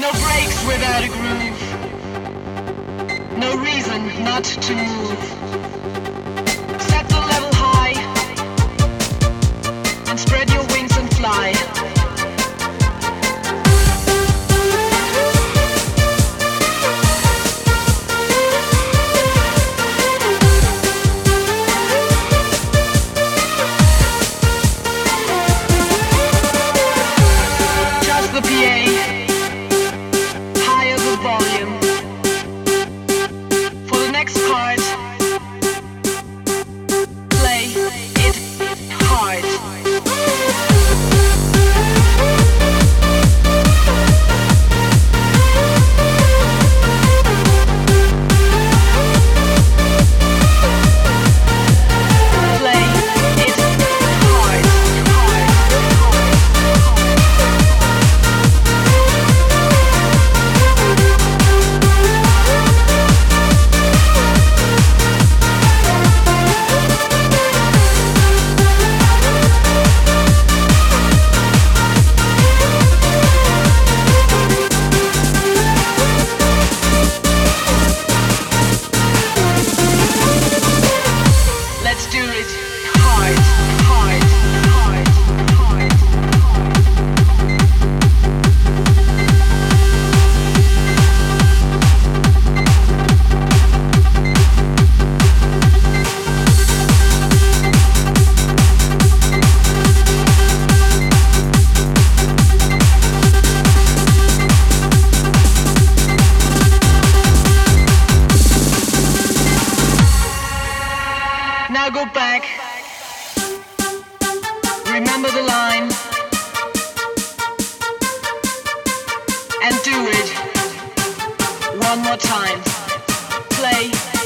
No breaks without a groove. No reason not to move. Set the level high and spread your wings and fly. The PA. Now go back. Remember the line. And do it one more time. Play